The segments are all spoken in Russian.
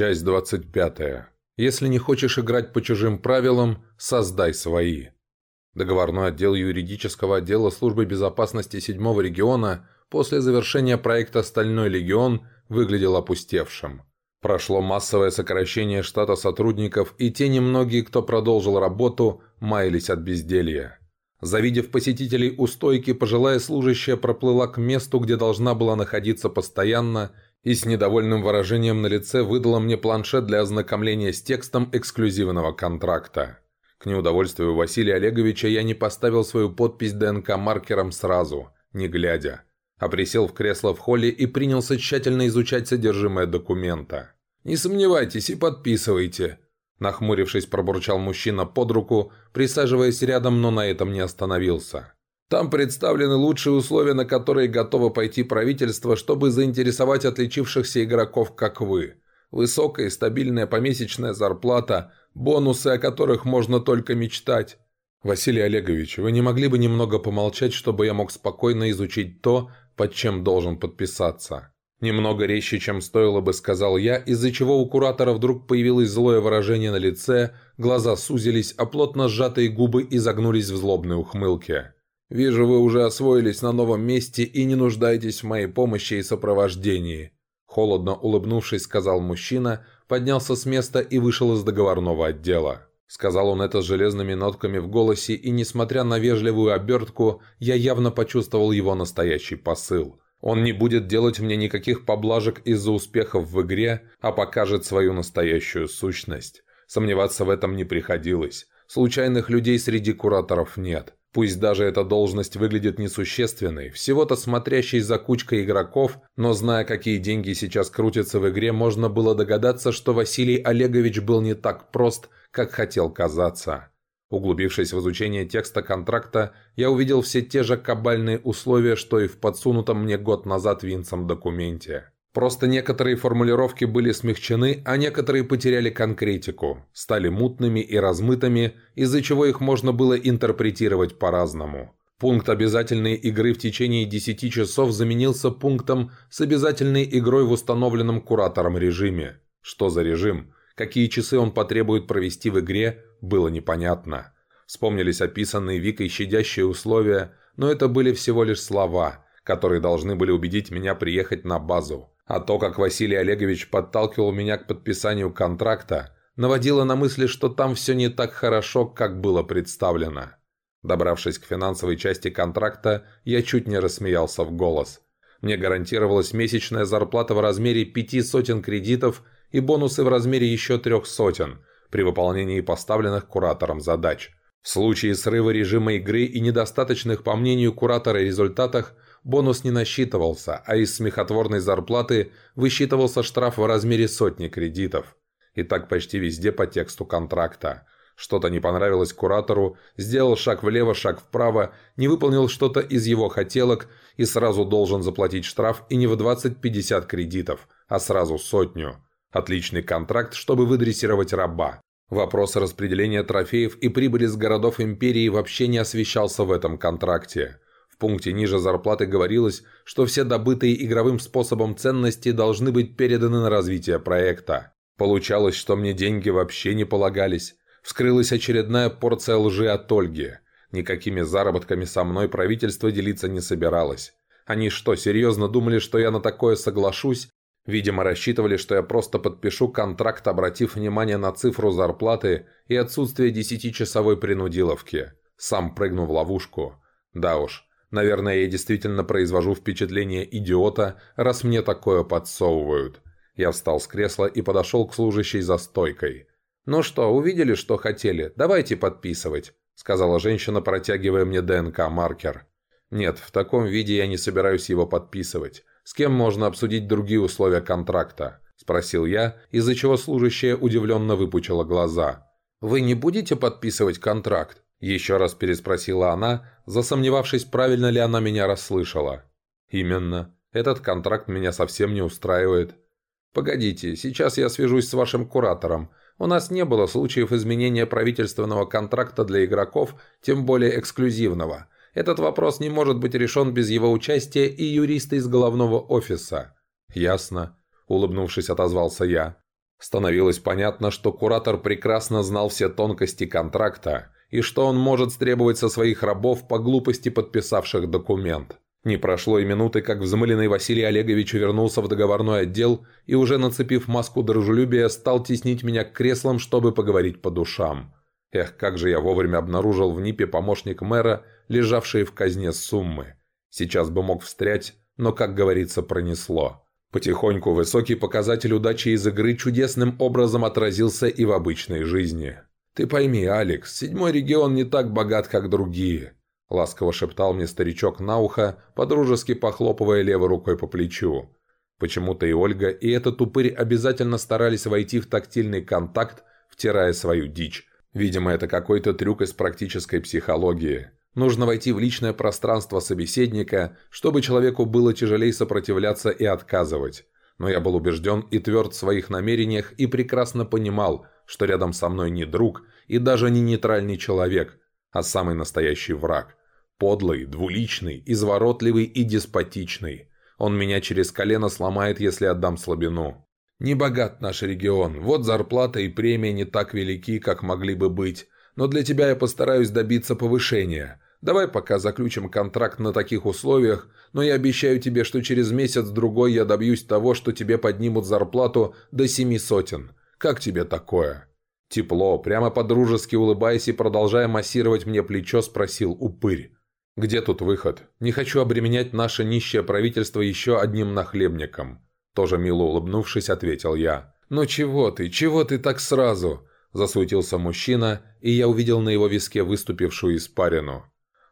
Часть 25. Если не хочешь играть по чужим правилам, создай свои. Договорной отдел юридического отдела службы безопасности 7 региона после завершения проекта «Стальной легион» выглядел опустевшим. Прошло массовое сокращение штата сотрудников, и те немногие, кто продолжил работу, маялись от безделья. Завидев посетителей у стойки, пожилая служащая проплыла к месту, где должна была находиться постоянно, и с недовольным выражением на лице выдала мне планшет для ознакомления с текстом эксклюзивного контракта. К неудовольствию Василия Олеговича я не поставил свою подпись ДНК-маркером сразу, не глядя, а присел в кресло в холле и принялся тщательно изучать содержимое документа. «Не сомневайтесь и подписывайте», Нахмурившись, пробурчал мужчина под руку, присаживаясь рядом, но на этом не остановился. Там представлены лучшие условия, на которые готово пойти правительство, чтобы заинтересовать отличившихся игроков, как вы. Высокая и стабильная помесячная зарплата, бонусы, о которых можно только мечтать. Василий Олегович, вы не могли бы немного помолчать, чтобы я мог спокойно изучить то, под чем должен подписаться? Немного резче, чем стоило бы, сказал я, из-за чего у куратора вдруг появилось злое выражение на лице, глаза сузились, а плотно сжатые губы изогнулись в злобной ухмылке. Вижу, вы уже освоились на новом месте и не нуждаетесь в моей помощи и сопровождении». Холодно улыбнувшись, сказал мужчина, поднялся с места и вышел из договорного отдела. Сказал он это с железными нотками в голосе, и, несмотря на вежливую обертку, я явно почувствовал его настоящий посыл. Он не будет делать мне никаких поблажек из-за успехов в игре, а покажет свою настоящую сущность. Сомневаться в этом не приходилось. Случайных людей среди кураторов нет. Пусть даже эта должность выглядит несущественной, всего-то смотрящей за кучкой игроков, но зная, какие деньги сейчас крутятся в игре, можно было догадаться, что Василий Олегович был не так прост, как хотел казаться. Углубившись в изучение текста контракта, я увидел все те же кабальные условия, что и в подсунутом мне год назад Винцем документе. Просто некоторые формулировки были смягчены, а некоторые потеряли конкретику, стали мутными и размытыми, из-за чего их можно было интерпретировать по-разному. Пункт обязательной игры в течение 10 часов заменился пунктом с обязательной игрой в установленном куратором режиме. Что за режим? Какие часы он потребует провести в игре, было непонятно. Вспомнились описанные Викой щадящие условия, но это были всего лишь слова, которые должны были убедить меня приехать на базу. А то, как Василий Олегович подталкивал меня к подписанию контракта, наводило на мысли, что там все не так хорошо, как было представлено. Добравшись к финансовой части контракта, я чуть не рассмеялся в голос. Мне гарантировалась месячная зарплата в размере пяти сотен кредитов и бонусы в размере еще трех сотен при выполнении поставленных куратором задач. В случае срыва режима игры и недостаточных, по мнению куратора, результатах – бонус не насчитывался, а из смехотворной зарплаты высчитывался штраф в размере сотни кредитов. И так почти везде по тексту контракта. Что-то не понравилось куратору, сделал шаг влево, шаг вправо, не выполнил что-то из его хотелок и сразу должен заплатить штраф и не в 20-50 кредитов, а сразу сотню. Отличный контракт, чтобы выдрессировать раба. Вопрос распределения трофеев и прибыли с городов Империи вообще не освещался в этом контракте пункте ниже зарплаты говорилось, что все добытые игровым способом ценности должны быть переданы на развитие проекта. Получалось, что мне деньги вообще не полагались. Вскрылась очередная порция лжи от Ольги. Никакими заработками со мной правительство делиться не собиралось. Они что, серьезно думали, что я на такое соглашусь? Видимо, рассчитывали, что я просто подпишу контракт, обратив внимание на цифру зарплаты и отсутствие десятичасовой принудиловки. Сам прыгну в ловушку. Да уж, Наверное, я действительно произвожу впечатление идиота, раз мне такое подсовывают. Я встал с кресла и подошел к служащей за стойкой. «Ну что, увидели, что хотели? Давайте подписывать», — сказала женщина, протягивая мне ДНК-маркер. «Нет, в таком виде я не собираюсь его подписывать. С кем можно обсудить другие условия контракта?» — спросил я, из-за чего служащая удивленно выпучила глаза. «Вы не будете подписывать контракт?» Еще раз переспросила она, засомневавшись, правильно ли она меня расслышала. «Именно. Этот контракт меня совсем не устраивает». «Погодите, сейчас я свяжусь с вашим куратором. У нас не было случаев изменения правительственного контракта для игроков, тем более эксклюзивного. Этот вопрос не может быть решен без его участия и юриста из головного офиса». «Ясно», – улыбнувшись, отозвался я. Становилось понятно, что куратор прекрасно знал все тонкости контракта и что он может требовать со своих рабов по глупости подписавших документ. Не прошло и минуты, как взмыленный Василий Олегович вернулся в договорной отдел и, уже нацепив маску дружелюбия, стал теснить меня к креслам, чтобы поговорить по душам. Эх, как же я вовремя обнаружил в НИПе помощник мэра, лежавшие в казне суммы. Сейчас бы мог встрять, но, как говорится, пронесло. Потихоньку высокий показатель удачи из игры чудесным образом отразился и в обычной жизни. «Ты пойми, Алекс, седьмой регион не так богат, как другие», – ласково шептал мне старичок на ухо, подружески похлопывая левой рукой по плечу. Почему-то и Ольга, и этот упырь обязательно старались войти в тактильный контакт, втирая свою дичь. Видимо, это какой-то трюк из практической психологии. Нужно войти в личное пространство собеседника, чтобы человеку было тяжелее сопротивляться и отказывать. Но я был убежден и тверд в своих намерениях и прекрасно понимал, что рядом со мной не друг и даже не нейтральный человек, а самый настоящий враг. Подлый, двуличный, изворотливый и деспотичный. Он меня через колено сломает, если отдам слабину. Не богат наш регион, вот зарплата и премия не так велики, как могли бы быть но для тебя я постараюсь добиться повышения. Давай пока заключим контракт на таких условиях, но я обещаю тебе, что через месяц-другой я добьюсь того, что тебе поднимут зарплату до семи сотен. Как тебе такое?» Тепло, прямо по-дружески улыбаясь и продолжая массировать мне плечо, спросил упырь. «Где тут выход? Не хочу обременять наше нищее правительство еще одним нахлебником». Тоже мило улыбнувшись, ответил я. «Ну чего ты, чего ты так сразу? Засуетился мужчина, и я увидел на его виске выступившую испарину.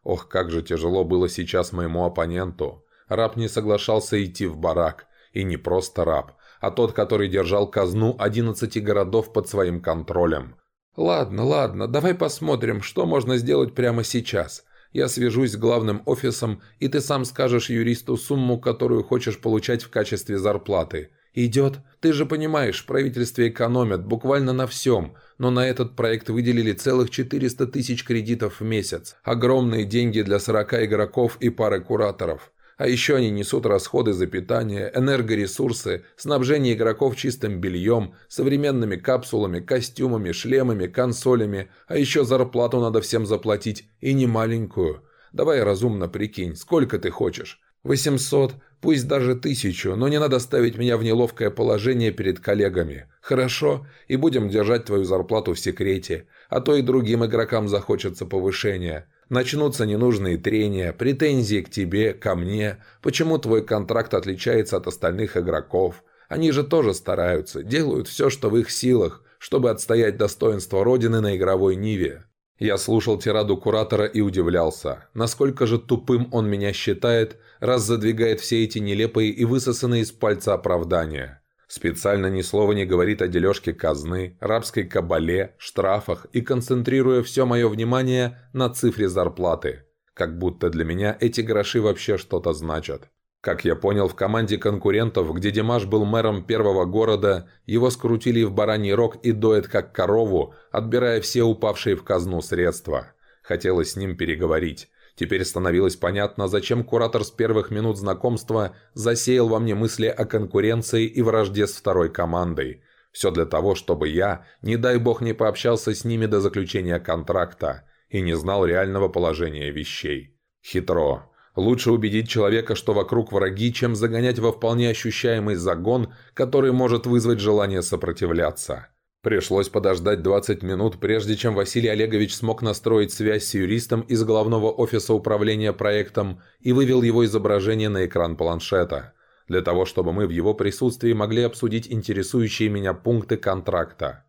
Ох, как же тяжело было сейчас моему оппоненту. Раб не соглашался идти в барак. И не просто раб, а тот, который держал казну 11 городов под своим контролем. «Ладно, ладно, давай посмотрим, что можно сделать прямо сейчас. Я свяжусь с главным офисом, и ты сам скажешь юристу сумму, которую хочешь получать в качестве зарплаты. «Идет. Ты же понимаешь, в правительстве экономят буквально на всем, но на этот проект выделили целых 400 тысяч кредитов в месяц. Огромные деньги для 40 игроков и пары кураторов. А еще они несут расходы за питание, энергоресурсы, снабжение игроков чистым бельем, современными капсулами, костюмами, шлемами, консолями, а еще зарплату надо всем заплатить, и не маленькую. Давай разумно прикинь, сколько ты хочешь? 800, Пусть даже тысячу, но не надо ставить меня в неловкое положение перед коллегами. Хорошо? И будем держать твою зарплату в секрете. А то и другим игрокам захочется повышения. Начнутся ненужные трения, претензии к тебе, ко мне. Почему твой контракт отличается от остальных игроков? Они же тоже стараются, делают все, что в их силах, чтобы отстоять достоинство Родины на игровой ниве. Я слушал тираду куратора и удивлялся, насколько же тупым он меня считает, раз задвигает все эти нелепые и высосанные из пальца оправдания. Специально ни слова не говорит о дележке казны, рабской кабале, штрафах и концентрируя все мое внимание на цифре зарплаты. Как будто для меня эти гроши вообще что-то значат. Как я понял, в команде конкурентов, где Димаш был мэром первого города, его скрутили в бараний рог и доят как корову, отбирая все упавшие в казну средства. Хотелось с ним переговорить. Теперь становилось понятно, зачем куратор с первых минут знакомства засеял во мне мысли о конкуренции и вражде с второй командой. Все для того, чтобы я, не дай бог, не пообщался с ними до заключения контракта и не знал реального положения вещей. Хитро. Лучше убедить человека, что вокруг враги, чем загонять во вполне ощущаемый загон, который может вызвать желание сопротивляться. Пришлось подождать 20 минут, прежде чем Василий Олегович смог настроить связь с юристом из главного офиса управления проектом и вывел его изображение на экран планшета, для того, чтобы мы в его присутствии могли обсудить интересующие меня пункты контракта.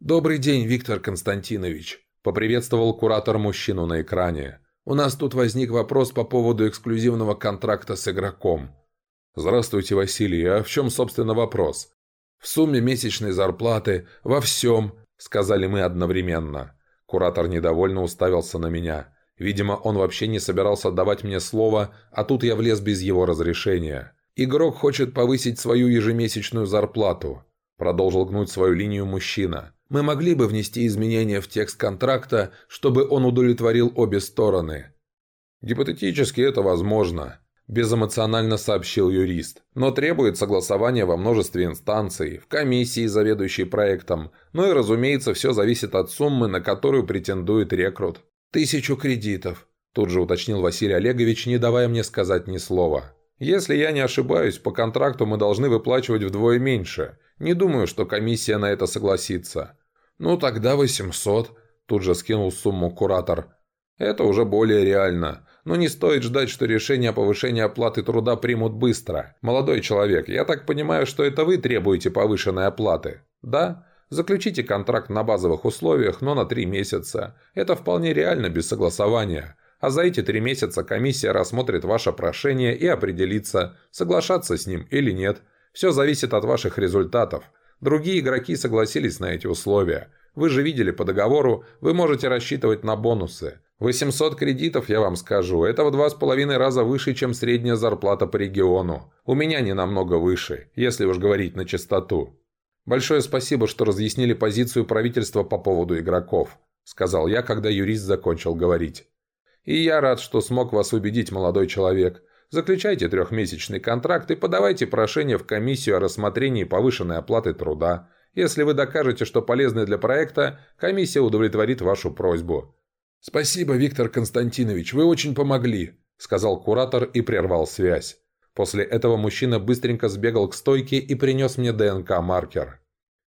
«Добрый день, Виктор Константинович», – поприветствовал куратор мужчину на экране. У нас тут возник вопрос по поводу эксклюзивного контракта с игроком. Здравствуйте, Василий. А в чем, собственно, вопрос? В сумме месячной зарплаты, во всем, сказали мы одновременно. Куратор недовольно уставился на меня. Видимо, он вообще не собирался давать мне слово, а тут я влез без его разрешения. Игрок хочет повысить свою ежемесячную зарплату. Продолжил гнуть свою линию мужчина мы могли бы внести изменения в текст контракта, чтобы он удовлетворил обе стороны. Гипотетически это возможно. безэмоционально сообщил юрист. «Но требует согласования во множестве инстанций, в комиссии, заведующей проектом. Ну и, разумеется, все зависит от суммы, на которую претендует рекрут. Тысячу кредитов», – тут же уточнил Василий Олегович, не давая мне сказать ни слова. «Если я не ошибаюсь, по контракту мы должны выплачивать вдвое меньше. Не думаю, что комиссия на это согласится». «Ну тогда 800», – тут же скинул сумму куратор. «Это уже более реально. Но не стоит ждать, что решение о повышении оплаты труда примут быстро. Молодой человек, я так понимаю, что это вы требуете повышенной оплаты? Да? Заключите контракт на базовых условиях, но на три месяца. Это вполне реально без согласования. А за эти три месяца комиссия рассмотрит ваше прошение и определится, соглашаться с ним или нет. Все зависит от ваших результатов. Другие игроки согласились на эти условия. Вы же видели по договору, вы можете рассчитывать на бонусы. 800 кредитов, я вам скажу, это в два с половиной раза выше, чем средняя зарплата по региону. У меня не намного выше, если уж говорить на чистоту. Большое спасибо, что разъяснили позицию правительства по поводу игроков, сказал я, когда юрист закончил говорить. И я рад, что смог вас убедить, молодой человек. Заключайте трехмесячный контракт и подавайте прошение в комиссию о рассмотрении повышенной оплаты труда. Если вы докажете, что полезны для проекта, комиссия удовлетворит вашу просьбу. «Спасибо, Виктор Константинович, вы очень помогли», – сказал куратор и прервал связь. После этого мужчина быстренько сбегал к стойке и принес мне ДНК-маркер.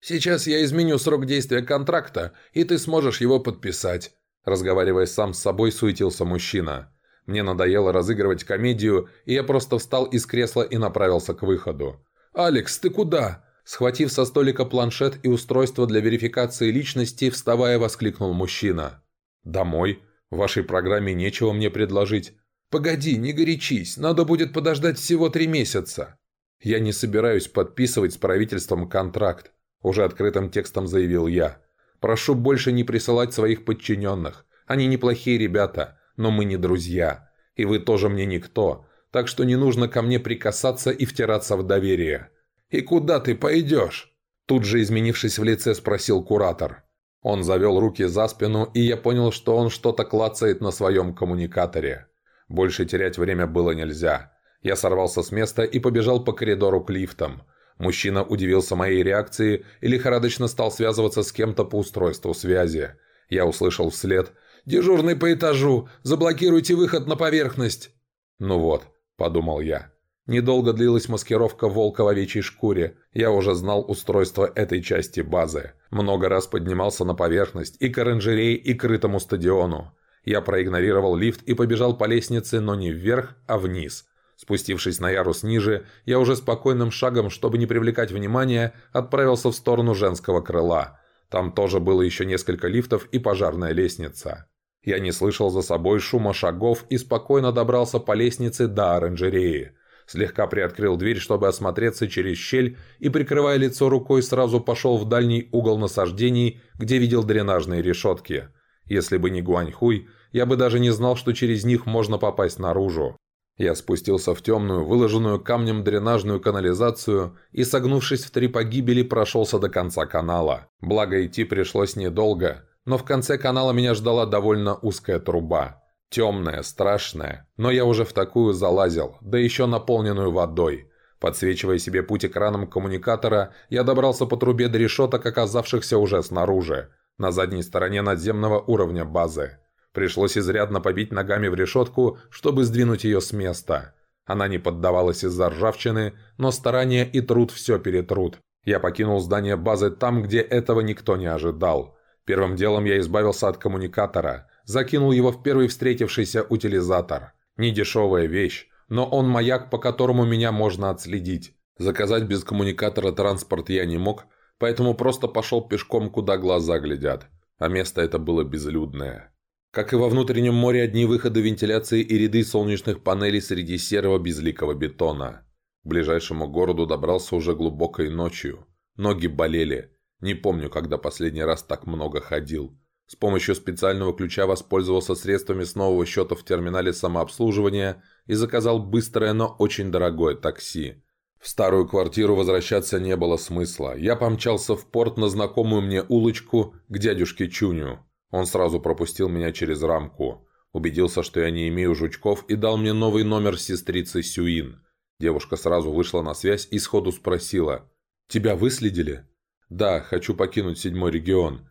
«Сейчас я изменю срок действия контракта, и ты сможешь его подписать», – разговаривая сам с собой, суетился мужчина. Мне надоело разыгрывать комедию, и я просто встал из кресла и направился к выходу. «Алекс, ты куда?» Схватив со столика планшет и устройство для верификации личности, вставая, воскликнул мужчина. «Домой? В вашей программе нечего мне предложить». «Погоди, не горячись, надо будет подождать всего три месяца». «Я не собираюсь подписывать с правительством контракт», – уже открытым текстом заявил я. «Прошу больше не присылать своих подчиненных. Они неплохие ребята, но мы не друзья. И вы тоже мне никто, так что не нужно ко мне прикасаться и втираться в доверие». «И куда ты пойдешь?» Тут же, изменившись в лице, спросил куратор. Он завел руки за спину, и я понял, что он что-то клацает на своем коммуникаторе. Больше терять время было нельзя. Я сорвался с места и побежал по коридору к лифтам. Мужчина удивился моей реакции и лихорадочно стал связываться с кем-то по устройству связи. Я услышал вслед «Дежурный по этажу! Заблокируйте выход на поверхность!» «Ну вот», – подумал я. Недолго длилась маскировка волка в овечьей шкуре. Я уже знал устройство этой части базы. Много раз поднимался на поверхность и к оранжерее, и к крытому стадиону. Я проигнорировал лифт и побежал по лестнице, но не вверх, а вниз. Спустившись на ярус ниже, я уже спокойным шагом, чтобы не привлекать внимания, отправился в сторону женского крыла. Там тоже было еще несколько лифтов и пожарная лестница. Я не слышал за собой шума шагов и спокойно добрался по лестнице до оранжереи. Слегка приоткрыл дверь, чтобы осмотреться через щель, и, прикрывая лицо рукой, сразу пошел в дальний угол насаждений, где видел дренажные решетки. Если бы не Гуаньхуй, я бы даже не знал, что через них можно попасть наружу. Я спустился в темную, выложенную камнем дренажную канализацию и, согнувшись в три погибели, прошелся до конца канала. Благо идти пришлось недолго, но в конце канала меня ждала довольно узкая труба. Темная, страшная, но я уже в такую залазил, да еще наполненную водой. Подсвечивая себе путь экраном коммуникатора, я добрался по трубе до решеток, оказавшихся уже снаружи, на задней стороне надземного уровня базы. Пришлось изрядно побить ногами в решетку, чтобы сдвинуть ее с места. Она не поддавалась из-за ржавчины, но старания и труд все перетрут. Я покинул здание базы там, где этого никто не ожидал. Первым делом я избавился от коммуникатора – закинул его в первый встретившийся утилизатор. Недешевая вещь, но он маяк, по которому меня можно отследить. Заказать без коммуникатора транспорт я не мог, поэтому просто пошел пешком, куда глаза глядят. А место это было безлюдное. Как и во внутреннем море, одни выходы вентиляции и ряды солнечных панелей среди серого безликого бетона. К ближайшему городу добрался уже глубокой ночью. Ноги болели. Не помню, когда последний раз так много ходил. С помощью специального ключа воспользовался средствами с нового счета в терминале самообслуживания и заказал быстрое, но очень дорогое такси. В старую квартиру возвращаться не было смысла. Я помчался в порт на знакомую мне улочку к дядюшке Чуню. Он сразу пропустил меня через рамку. Убедился, что я не имею жучков и дал мне новый номер сестрицы Сюин. Девушка сразу вышла на связь и сходу спросила. «Тебя выследили?» «Да, хочу покинуть седьмой регион».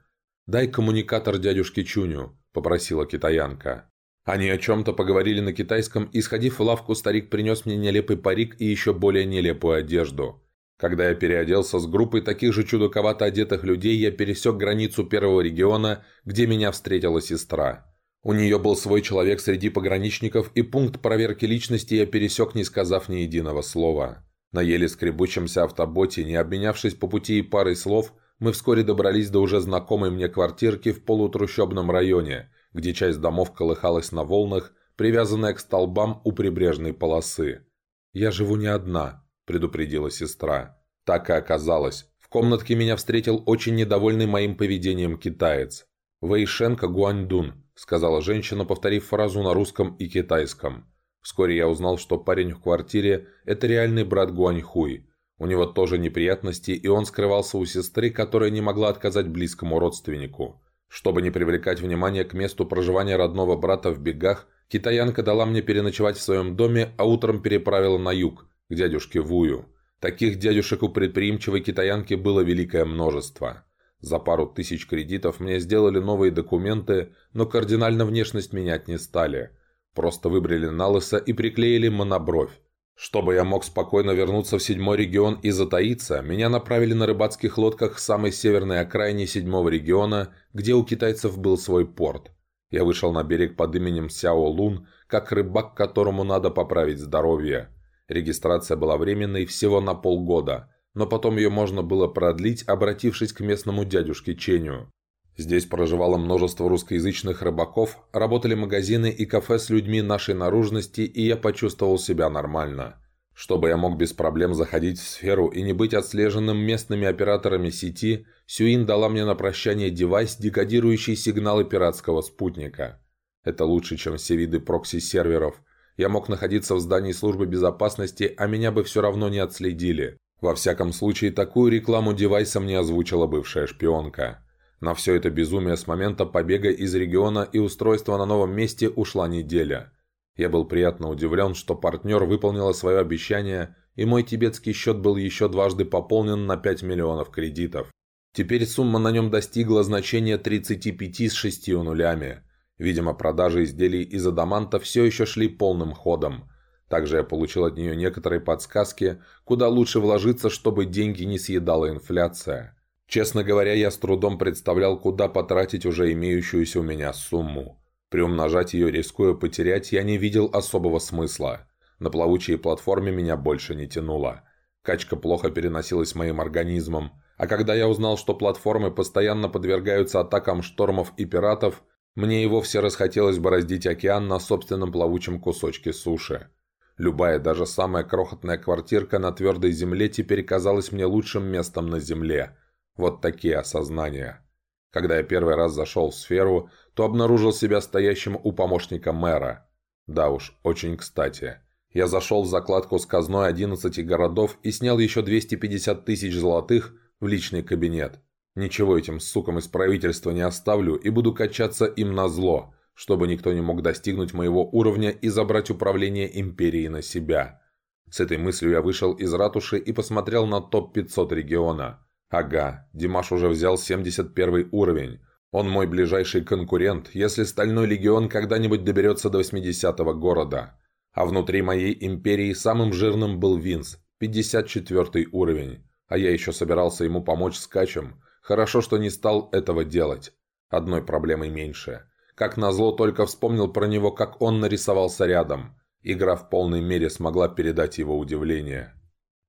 «Дай коммуникатор дядюшке Чуню», – попросила китаянка. Они о чем-то поговорили на китайском, и, сходив в лавку, старик принес мне нелепый парик и еще более нелепую одежду. Когда я переоделся с группой таких же чудаковато одетых людей, я пересек границу первого региона, где меня встретила сестра. У нее был свой человек среди пограничников, и пункт проверки личности я пересек, не сказав ни единого слова. На еле скребущемся автоботе, не обменявшись по пути и парой слов, мы вскоре добрались до уже знакомой мне квартирки в полутрущобном районе, где часть домов колыхалась на волнах, привязанная к столбам у прибрежной полосы. «Я живу не одна», – предупредила сестра. Так и оказалось. В комнатке меня встретил очень недовольный моим поведением китаец. Вэйшенко Гуаньдун, – сказала женщина, повторив фразу на русском и китайском. Вскоре я узнал, что парень в квартире – это реальный брат Гуаньхуй. У него тоже неприятности, и он скрывался у сестры, которая не могла отказать близкому родственнику. Чтобы не привлекать внимание к месту проживания родного брата в бегах, китаянка дала мне переночевать в своем доме, а утром переправила на юг, к дядюшке Вую. Таких дядюшек у предприимчивой китаянки было великое множество. За пару тысяч кредитов мне сделали новые документы, но кардинально внешность менять не стали. Просто выбрали на лысо и приклеили монобровь. Чтобы я мог спокойно вернуться в седьмой регион и затаиться, меня направили на рыбацких лодках к самой северной окраине седьмого региона, где у китайцев был свой порт. Я вышел на берег под именем Сяо Лун, как рыбак, которому надо поправить здоровье. Регистрация была временной всего на полгода – но потом ее можно было продлить, обратившись к местному дядюшке Ченю. Здесь проживало множество русскоязычных рыбаков, работали магазины и кафе с людьми нашей наружности, и я почувствовал себя нормально. Чтобы я мог без проблем заходить в сферу и не быть отслеженным местными операторами сети, Сюин дала мне на прощание девайс, декодирующий сигналы пиратского спутника. Это лучше, чем все виды прокси-серверов. Я мог находиться в здании службы безопасности, а меня бы все равно не отследили. Во всяком случае, такую рекламу девайса мне озвучила бывшая шпионка. На все это безумие с момента побега из региона и устройства на новом месте ушла неделя. Я был приятно удивлен, что партнер выполнила свое обещание, и мой тибетский счет был еще дважды пополнен на 5 миллионов кредитов. Теперь сумма на нем достигла значения 35 с 6 нулями. Видимо, продажи изделий из адаманта все еще шли полным ходом. Также я получил от нее некоторые подсказки, куда лучше вложиться, чтобы деньги не съедала инфляция. Честно говоря, я с трудом представлял, куда потратить уже имеющуюся у меня сумму. Приумножать ее, рискуя потерять, я не видел особого смысла. На плавучей платформе меня больше не тянуло. Качка плохо переносилась моим организмом, а когда я узнал, что платформы постоянно подвергаются атакам штормов и пиратов, мне и вовсе расхотелось бороздить океан на собственном плавучем кусочке суши. Любая, даже самая крохотная квартирка на твердой земле теперь казалась мне лучшим местом на земле. Вот такие осознания. Когда я первый раз зашел в сферу, то обнаружил себя стоящим у помощника мэра. Да уж, очень кстати. Я зашел в закладку с казной 11 городов и снял еще 250 тысяч золотых в личный кабинет. Ничего этим сукам из правительства не оставлю и буду качаться им на зло – чтобы никто не мог достигнуть моего уровня и забрать управление империей на себя. С этой мыслью я вышел из ратуши и посмотрел на топ-500 региона. Ага, Димаш уже взял 71 уровень. Он мой ближайший конкурент, если Стальной Легион когда-нибудь доберется до 80-го города. А внутри моей империи самым жирным был Винс, 54 уровень. А я еще собирался ему помочь с качем. Хорошо, что не стал этого делать. Одной проблемой меньше. Как назло, только вспомнил про него, как он нарисовался рядом. Игра в полной мере смогла передать его удивление.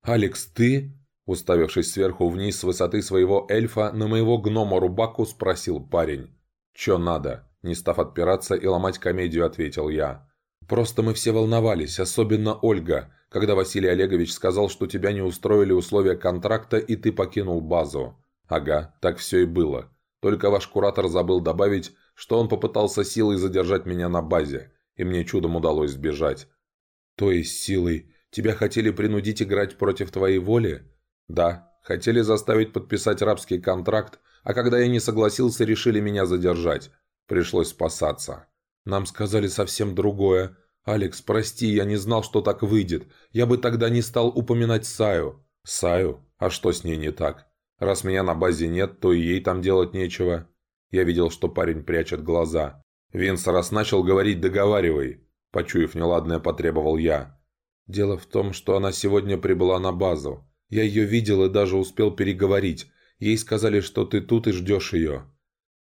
«Алекс, ты?» Уставившись сверху вниз с высоты своего эльфа, на моего гнома Рубаку спросил парень. «Чё надо?» Не став отпираться и ломать комедию, ответил я. «Просто мы все волновались, особенно Ольга, когда Василий Олегович сказал, что тебя не устроили условия контракта и ты покинул базу». «Ага, так все и было. Только ваш куратор забыл добавить, что он попытался силой задержать меня на базе, и мне чудом удалось сбежать. То есть силой? Тебя хотели принудить играть против твоей воли? Да, хотели заставить подписать рабский контракт, а когда я не согласился, решили меня задержать. Пришлось спасаться. Нам сказали совсем другое. Алекс, прости, я не знал, что так выйдет. Я бы тогда не стал упоминать Саю». «Саю? А что с ней не так? Раз меня на базе нет, то и ей там делать нечего». Я видел, что парень прячет глаза. Винс раз начал говорить «договаривай». Почуяв неладное, потребовал я. «Дело в том, что она сегодня прибыла на базу. Я ее видел и даже успел переговорить. Ей сказали, что ты тут и ждешь ее».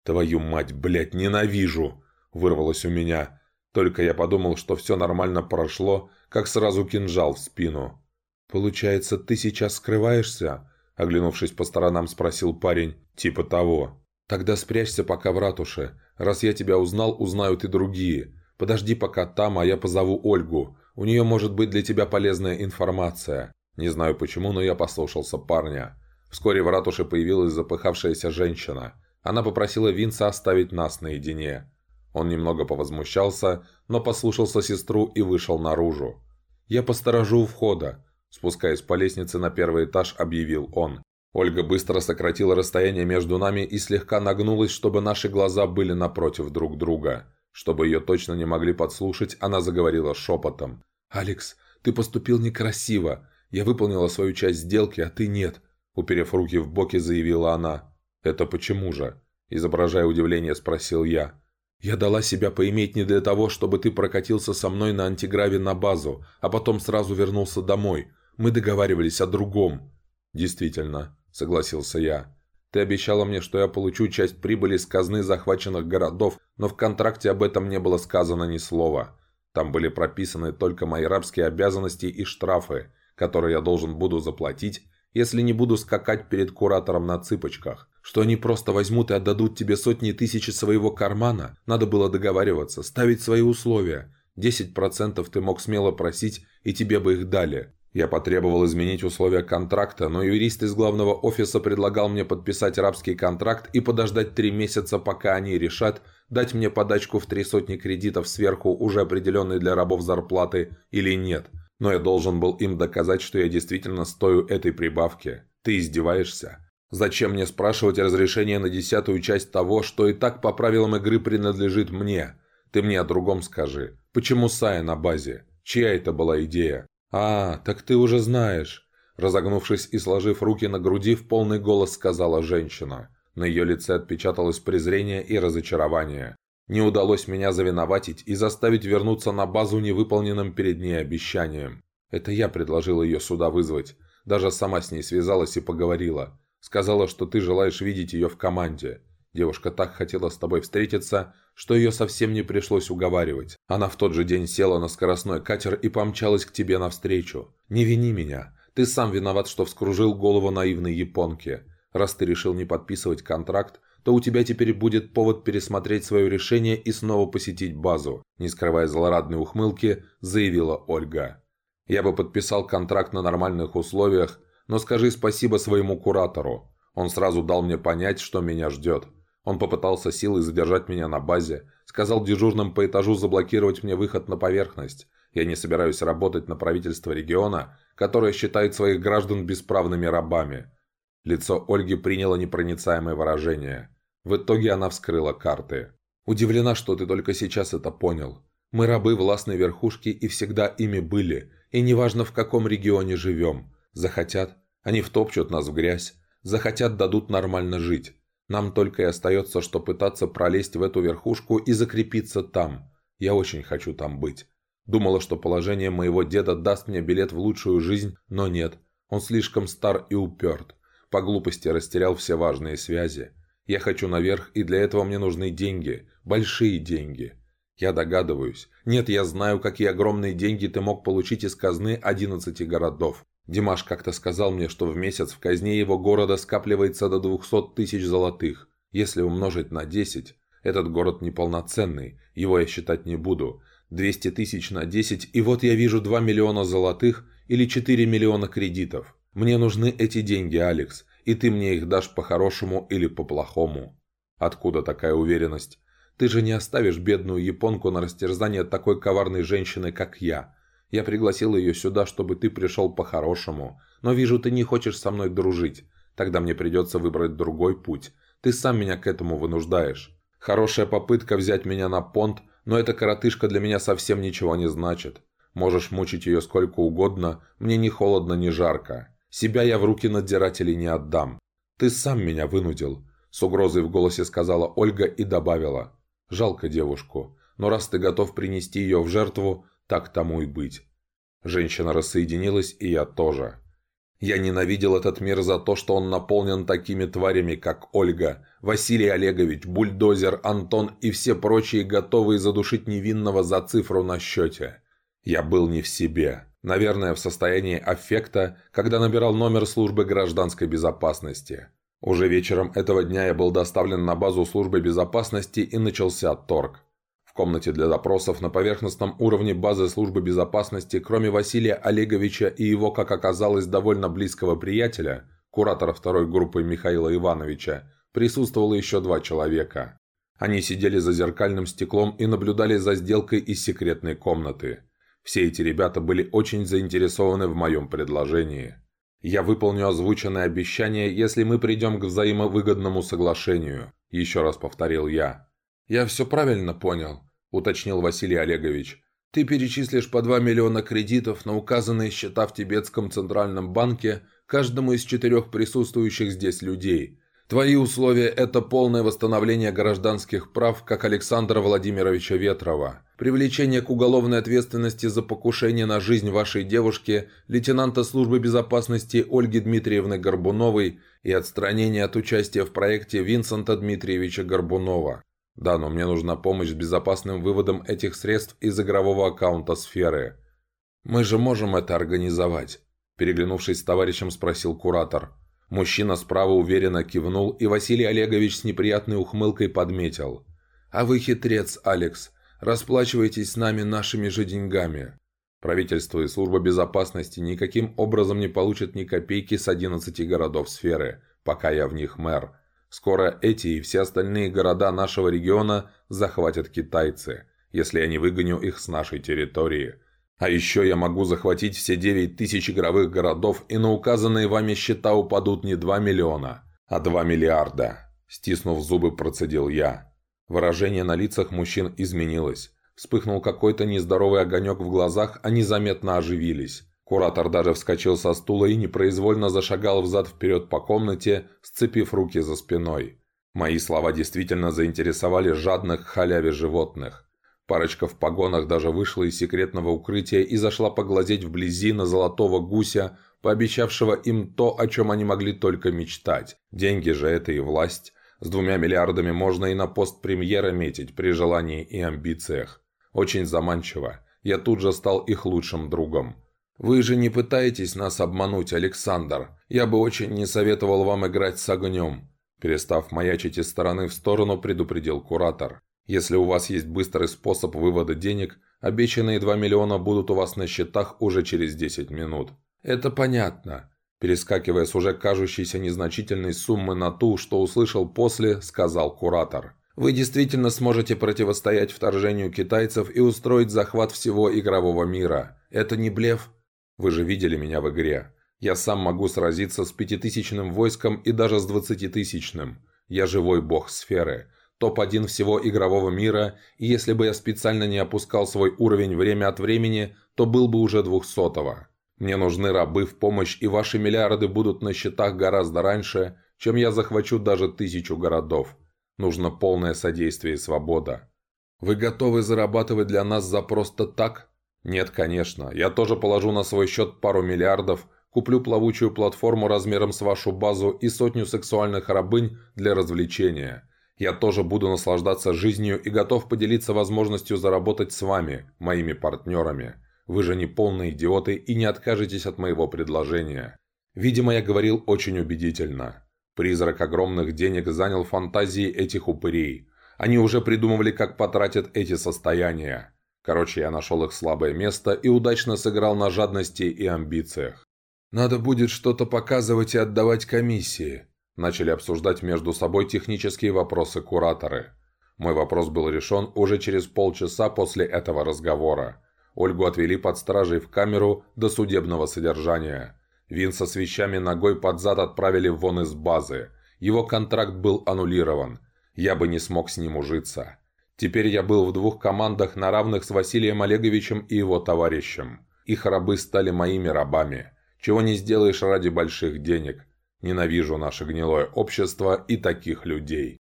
«Твою мать, блядь, ненавижу!» – вырвалось у меня. Только я подумал, что все нормально прошло, как сразу кинжал в спину. «Получается, ты сейчас скрываешься?» – оглянувшись по сторонам, спросил парень. «Типа того». «Тогда спрячься пока в ратуше. Раз я тебя узнал, узнают и другие. Подожди пока там, а я позову Ольгу. У нее может быть для тебя полезная информация». Не знаю почему, но я послушался парня. Вскоре в ратуше появилась запыхавшаяся женщина – она попросила Винса оставить нас наедине. Он немного повозмущался, но послушался сестру и вышел наружу. «Я посторожу у входа», – спускаясь по лестнице на первый этаж, объявил он. Ольга быстро сократила расстояние между нами и слегка нагнулась, чтобы наши глаза были напротив друг друга. Чтобы ее точно не могли подслушать, она заговорила шепотом. «Алекс, ты поступил некрасиво. Я выполнила свою часть сделки, а ты нет», – уперев руки в боки, заявила она. «Это почему же?» – изображая удивление, спросил я. «Я дала себя поиметь не для того, чтобы ты прокатился со мной на антиграве на базу, а потом сразу вернулся домой. Мы договаривались о другом». «Действительно», – согласился я. «Ты обещала мне, что я получу часть прибыли с казны захваченных городов, но в контракте об этом не было сказано ни слова. Там были прописаны только мои рабские обязанности и штрафы, которые я должен буду заплатить, если не буду скакать перед куратором на цыпочках. Что они просто возьмут и отдадут тебе сотни тысяч своего кармана? Надо было договариваться, ставить свои условия. 10% ты мог смело просить, и тебе бы их дали. Я потребовал изменить условия контракта, но юрист из главного офиса предлагал мне подписать рабский контракт и подождать три месяца, пока они решат, дать мне подачку в три сотни кредитов сверху уже определенной для рабов зарплаты или нет. Но я должен был им доказать, что я действительно стою этой прибавки. Ты издеваешься? Зачем мне спрашивать разрешение на десятую часть того, что и так по правилам игры принадлежит мне? Ты мне о другом скажи. Почему Сая на базе? Чья это была идея? А, так ты уже знаешь. Разогнувшись и сложив руки на груди, в полный голос сказала женщина. На ее лице отпечаталось презрение и разочарование. Не удалось меня завиноватить и заставить вернуться на базу невыполненным перед ней обещанием. Это я предложил ее сюда вызвать. Даже сама с ней связалась и поговорила. Сказала, что ты желаешь видеть ее в команде. Девушка так хотела с тобой встретиться, что ее совсем не пришлось уговаривать. Она в тот же день села на скоростной катер и помчалась к тебе навстречу. Не вини меня. Ты сам виноват, что вскружил голову наивной японке. Раз ты решил не подписывать контракт, то у тебя теперь будет повод пересмотреть свое решение и снова посетить базу», не скрывая злорадной ухмылки, заявила Ольга. «Я бы подписал контракт на нормальных условиях, но скажи спасибо своему куратору. Он сразу дал мне понять, что меня ждет. Он попытался силой задержать меня на базе, сказал дежурным по этажу заблокировать мне выход на поверхность. Я не собираюсь работать на правительство региона, которое считает своих граждан бесправными рабами. Лицо Ольги приняло непроницаемое выражение. В итоге она вскрыла карты. «Удивлена, что ты только сейчас это понял. Мы рабы властной верхушки и всегда ими были, и неважно в каком регионе живем. Захотят, они втопчут нас в грязь. Захотят, дадут нормально жить. Нам только и остается, что пытаться пролезть в эту верхушку и закрепиться там. Я очень хочу там быть. Думала, что положение моего деда даст мне билет в лучшую жизнь, но нет. Он слишком стар и уперт. По глупости растерял все важные связи. Я хочу наверх, и для этого мне нужны деньги. Большие деньги. Я догадываюсь. Нет, я знаю, какие огромные деньги ты мог получить из казны 11 городов. Димаш как-то сказал мне, что в месяц в казне его города скапливается до 200 тысяч золотых. Если умножить на 10, этот город неполноценный, его я считать не буду. 200 тысяч на 10, и вот я вижу 2 миллиона золотых или 4 миллиона кредитов. Мне нужны эти деньги, Алекс, и ты мне их дашь по-хорошему или по-плохому. Откуда такая уверенность? Ты же не оставишь бедную японку на растерзание такой коварной женщины, как я. Я пригласил ее сюда, чтобы ты пришел по-хорошему. Но вижу, ты не хочешь со мной дружить. Тогда мне придется выбрать другой путь. Ты сам меня к этому вынуждаешь. Хорошая попытка взять меня на понт, но эта коротышка для меня совсем ничего не значит. Можешь мучить ее сколько угодно, мне ни холодно, ни жарко. Себя я в руки надзирателей не отдам. Ты сам меня вынудил», – с угрозой в голосе сказала Ольга и добавила. «Жалко девушку, но раз ты готов принести ее в жертву, так тому и быть». Женщина рассоединилась, и я тоже. Я ненавидел этот мир за то, что он наполнен такими тварями, как Ольга, Василий Олегович, Бульдозер, Антон и все прочие, готовые задушить невинного за цифру на счете. Я был не в себе. Наверное, в состоянии аффекта, когда набирал номер службы гражданской безопасности. Уже вечером этого дня я был доставлен на базу службы безопасности и начался торг комнате для допросов на поверхностном уровне базы службы безопасности, кроме Василия Олеговича и его, как оказалось, довольно близкого приятеля, куратора второй группы Михаила Ивановича, присутствовало еще два человека. Они сидели за зеркальным стеклом и наблюдали за сделкой из секретной комнаты. Все эти ребята были очень заинтересованы в моем предложении. Я выполню озвученное обещание, если мы придем к взаимовыгодному соглашению, еще раз повторил я. Я все правильно понял уточнил Василий Олегович. «Ты перечислишь по 2 миллиона кредитов на указанные счета в Тибетском Центральном банке каждому из четырех присутствующих здесь людей. Твои условия – это полное восстановление гражданских прав, как Александра Владимировича Ветрова, привлечение к уголовной ответственности за покушение на жизнь вашей девушки, лейтенанта службы безопасности Ольги Дмитриевны Горбуновой и отстранение от участия в проекте Винсента Дмитриевича Горбунова. Да, но мне нужна помощь с безопасным выводом этих средств из игрового аккаунта сферы. Мы же можем это организовать. Переглянувшись с товарищем, спросил куратор. Мужчина справа уверенно кивнул, и Василий Олегович с неприятной ухмылкой подметил. «А вы хитрец, Алекс. Расплачивайтесь с нами нашими же деньгами». Правительство и служба безопасности никаким образом не получат ни копейки с 11 городов сферы, пока я в них мэр. Скоро эти и все остальные города нашего региона захватят китайцы, если я не выгоню их с нашей территории. А еще я могу захватить все 9 тысяч игровых городов, и на указанные вами счета упадут не 2 миллиона, а 2 миллиарда. Стиснув зубы, процедил я. Выражение на лицах мужчин изменилось. Вспыхнул какой-то нездоровый огонек в глазах, они заметно оживились. Куратор даже вскочил со стула и непроизвольно зашагал взад-вперед по комнате, сцепив руки за спиной. Мои слова действительно заинтересовали жадных халяве животных. Парочка в погонах даже вышла из секретного укрытия и зашла поглазеть вблизи на золотого гуся, пообещавшего им то, о чем они могли только мечтать. Деньги же это и власть. С двумя миллиардами можно и на пост премьера метить при желании и амбициях. Очень заманчиво. Я тут же стал их лучшим другом. «Вы же не пытаетесь нас обмануть, Александр. Я бы очень не советовал вам играть с огнем». Перестав маячить из стороны в сторону, предупредил куратор. «Если у вас есть быстрый способ вывода денег, обещанные 2 миллиона будут у вас на счетах уже через 10 минут». «Это понятно». Перескакивая с уже кажущейся незначительной суммы на ту, что услышал после, сказал куратор. «Вы действительно сможете противостоять вторжению китайцев и устроить захват всего игрового мира. Это не блеф?» Вы же видели меня в игре. Я сам могу сразиться с пятитысячным войском и даже с двадцатитысячным. Я живой бог сферы. Топ-1 всего игрового мира, и если бы я специально не опускал свой уровень время от времени, то был бы уже двухсотого. Мне нужны рабы в помощь, и ваши миллиарды будут на счетах гораздо раньше, чем я захвачу даже тысячу городов. Нужно полное содействие и свобода. Вы готовы зарабатывать для нас за просто так? Нет, конечно. Я тоже положу на свой счет пару миллиардов, куплю плавучую платформу размером с вашу базу и сотню сексуальных рабынь для развлечения. Я тоже буду наслаждаться жизнью и готов поделиться возможностью заработать с вами, моими партнерами. Вы же не полные идиоты и не откажетесь от моего предложения. Видимо, я говорил очень убедительно. Призрак огромных денег занял фантазии этих упырей. Они уже придумывали, как потратят эти состояния. Короче, я нашел их слабое место и удачно сыграл на жадности и амбициях. «Надо будет что-то показывать и отдавать комиссии», начали обсуждать между собой технические вопросы кураторы. Мой вопрос был решен уже через полчаса после этого разговора. Ольгу отвели под стражей в камеру до судебного содержания. Винса с вещами ногой под зад отправили вон из базы. Его контракт был аннулирован. Я бы не смог с ним ужиться. Теперь я был в двух командах на равных с Василием Олеговичем и его товарищем. Их рабы стали моими рабами. Чего не сделаешь ради больших денег. Ненавижу наше гнилое общество и таких людей.